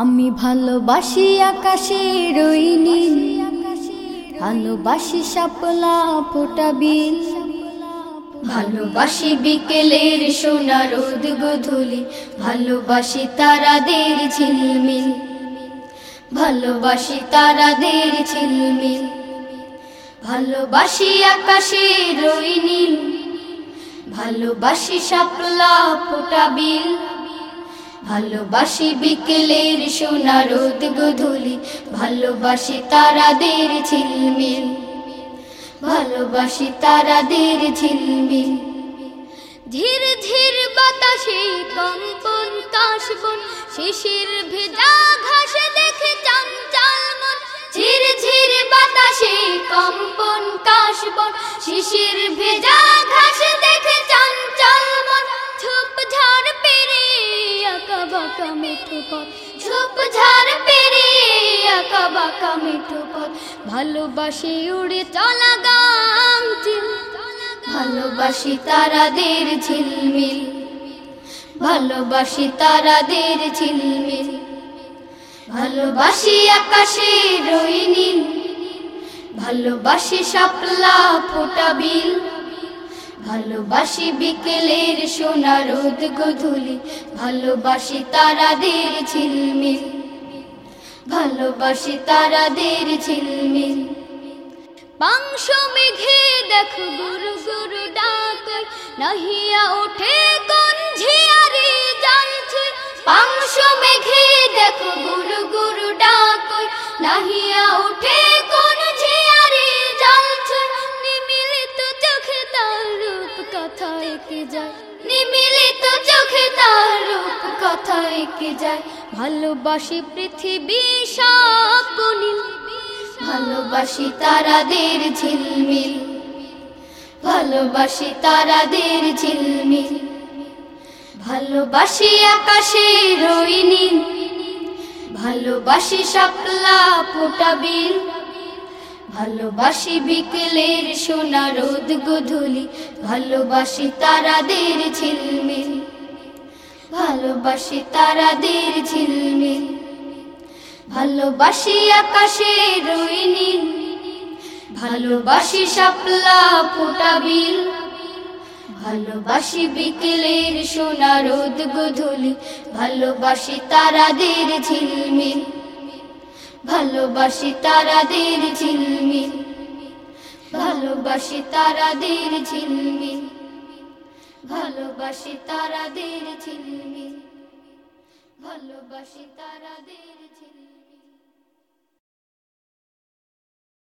আমি ভালোবাসি আকাশে ওই নীল। ভালোবাসি শাপলা ফোটা বিল। ভালোবাসি বিকেলের সোনা রোদ গধুলি। ভালোবাসি তারাদের ঝিলমিল। ভালোবাসি তারাদের ঝিলমিল। ভালোবাসি আকাশে ওই নীল। ভালোবাসি শাপলা ফোটা বিল। ভালোবাসি বিকেলের সোনা রোদ গধুলি, ভালোবাসি তারাদের ঝিলমিল, ভালোবাসি তারাদের ঝিলমিল। ধীর ধীর বাতাসে কম্পন কাশবন শিশির ভেজা ঘাস দেখে চঞ্চল মন। ঝির ঝির বাতাসে কম্পন কাশবন শিশির পথ। ঝোপ ঝাড় পেরে আঁকা বাঁকা পথ। ভালোবাসি উড়ে চলা গাম ভালোবাসি তারাদের ঝিলমিল। ভালোবাসি তারাদের ঝিলমিল। ভালোবাসি আকাশে রই নীল। ভালোবাসি শাপলা ফোটা বিল। ভালোবাসি বিকেলের সোনা রোদ গধুলি, ভালোবাসি তারাদের ঝিলমিল, ভালোবাসি তারাদের ঝিলমিল। পাংশ মেঘে দেখো গুরু গুরু ডাক নাহিয়া ওঠে কোন ঝিয়ারি জ্বলছে। পাংশ মেঘে দেখো গুরু গুরু ডাক নাহিয়া ওঠে কোন ঝিয়ারি কথা একে যায়? নিমিলিত চোখে তার রূপ কথা একে যায়? ভালোবাসি পৃথিবী সব ভালোবাসি তারাদের ঝিলমিল। ভালোবাসি তারাদের ঝিলমিল। ভালোবাসি আকাশে রই নীল। ভালোবাসি শাপলা ফোটা বিল। ভালোবাসি বিকেলের সোনা রোদ গধুলি, ভালোবাসি তারাদের ঝিলমিল, ভালোবাসি তারাদের ঝিলমিল, ভালোবাসি আকাশে রই নীল ভালোবাসি শাপলা ফোটা বিল, ভালোবাসি বিকেলের সোনা রোদ গধুলি, ভালোবাসি তারাদের ঝিলমিল। ভালোবাসি তারাদের ঝিলমিল। ভালোবাসি তারাদের ঝিলমিল। ভালোবাসি তারাদের ঝিলমিল। ভালোবাসি তারাদের ঝিলমিল।